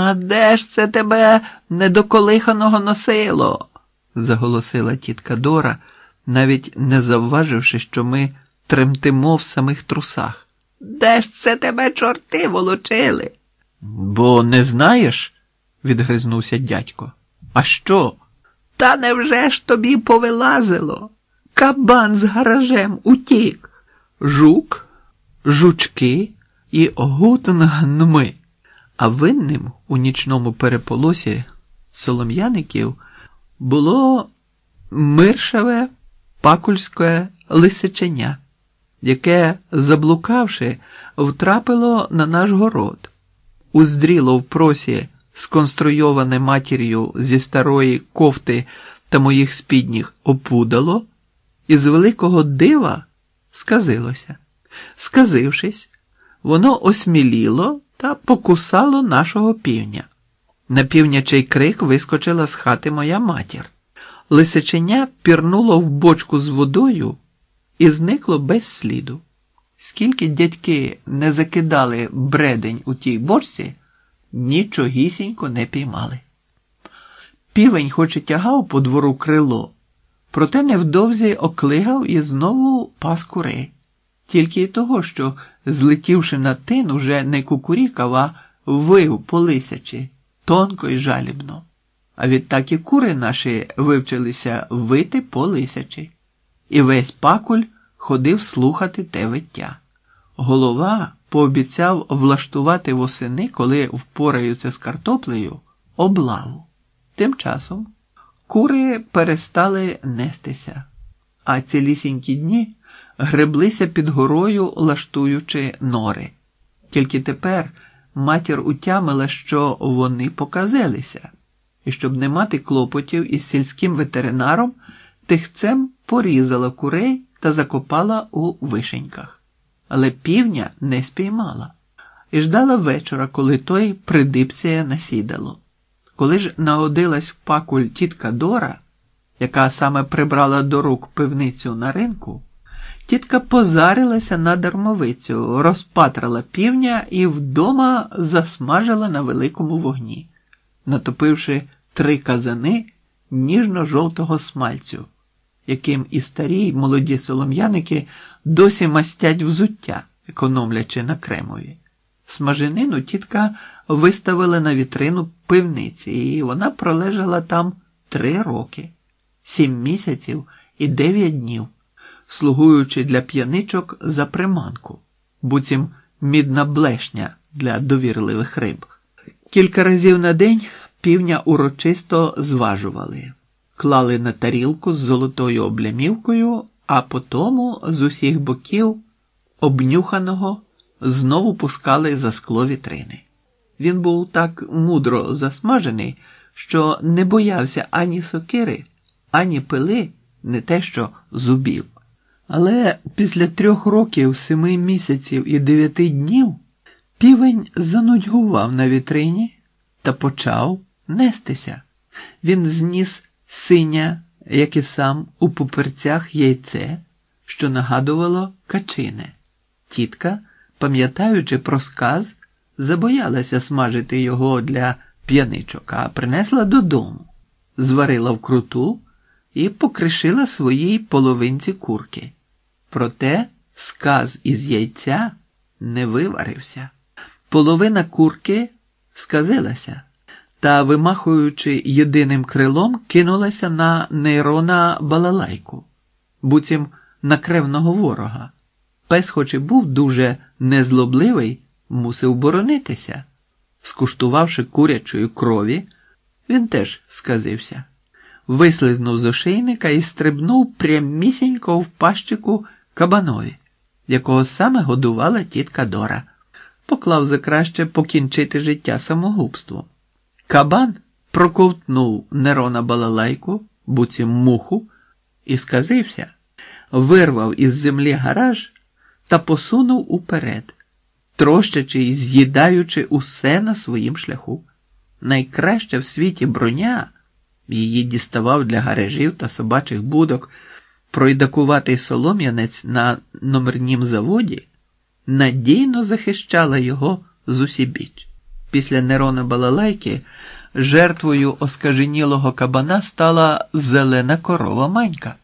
А де ж це тебе недоколиханого носило? заголосила тітка Дора, навіть не завваживши, що ми тремтимо в самих трусах. Де ж це тебе чорти волочили? Бо не знаєш? відгризнувся дядько. А що? Та невже ж тобі повилазило? Кабан з гаражем утік. Жук, жучки і гутнгнми. А винним у нічному переполосі солом'яників було миршаве пакульське лисиченя, яке, заблукавши, втрапило на наш город, уздріло в просі сконструйоване матір'ю зі старої кофти та моїх спідніх опудало, і з великого дива сказилося. Сказившись, воно осміліло та покусало нашого півня. На півнячий крик вискочила з хати моя матір. Лисиченя пірнуло в бочку з водою і зникло без сліду. Скільки дядьки не закидали бредень у тій бочці, нічогісінько не піймали. Півень хоч і тягав по двору крило, проте невдовзі оклигав і знову пас курей. Тільки й того, що, злетівши на тин, уже не кукурікав, а вив по лисячі, тонко й жалібно. А відтак і кури наші вивчилися вити по лисячі. І весь пакуль ходив слухати те виття. Голова пообіцяв влаштувати восени, коли впораються з картоплею, облаву. Тим часом кури перестали нестися, а цілісінькі дні греблися під горою, лаштуючи нори. Тільки тепер матір утямила, що вони показилися, і щоб не мати клопотів із сільським ветеринаром, тихцем порізала курей та закопала у вишеньках. Але півня не спіймала і ждала вечора, коли той придипціє насідало. Коли ж наодилась в пакуль тітка Дора, яка саме прибрала до рук пивницю на ринку, тітка позарилася на дармовицю, розпатрала півня і вдома засмажила на великому вогні, натопивши три казани ніжно-жовтого смальцю, яким і старі й молоді солом'яники досі мастять взуття, економлячи на кремові. Смаженину тітка виставила на вітрину пивниці, і вона пролежала там три роки, сім місяців і дев'ять днів, слугуючи для п'яничок за приманку, буцім мідна блешня для довірливих риб. Кілька разів на день півня урочисто зважували, клали на тарілку з золотою облямівкою, а потому з усіх боків обнюханого знову пускали за скло вітрини. Він був так мудро засмажений, що не боявся ані сокири, ані пили, не те що зубів. Але після трьох років, семи місяців і дев'яти днів півень занудьгував на вітрині та почав нестися. Він зніс синя, як і сам, у поперцях яйце, що нагадувало качине. Тітка, пам'ятаючи про сказ, забоялася смажити його для п'яничок, а принесла додому, зварила вкруту і покришила своїй половинці курки. Проте сказ із яйця не виварився. Половина курки сказилася та, вимахуючи єдиним крилом, кинулася на нейрона балалайку, буцім на кревного ворога. Пес, хоч і був дуже незлобливий, мусив боронитися. Скуштувавши курячої крові, він теж сказився, вислизнув з ошейника і стрибнув прямісінько в пащику кабанові, якого саме годувала тітка Дора, поклав за краще покінчити життя самогубством. Кабан проковтнув Нерона балалайку, буцім муху, і сказився, вирвав із землі гараж та посунув уперед, трощачи і з'їдаючи усе на своїм шляху. Найкраща в світі броня її діставав для гаражів та собачих будок пройдакуватий солом'янець на номернім заводі, надійно захищала його з усібіч. Після Нерона Балалайки жертвою оскаженілого кабана стала зелена корова манька.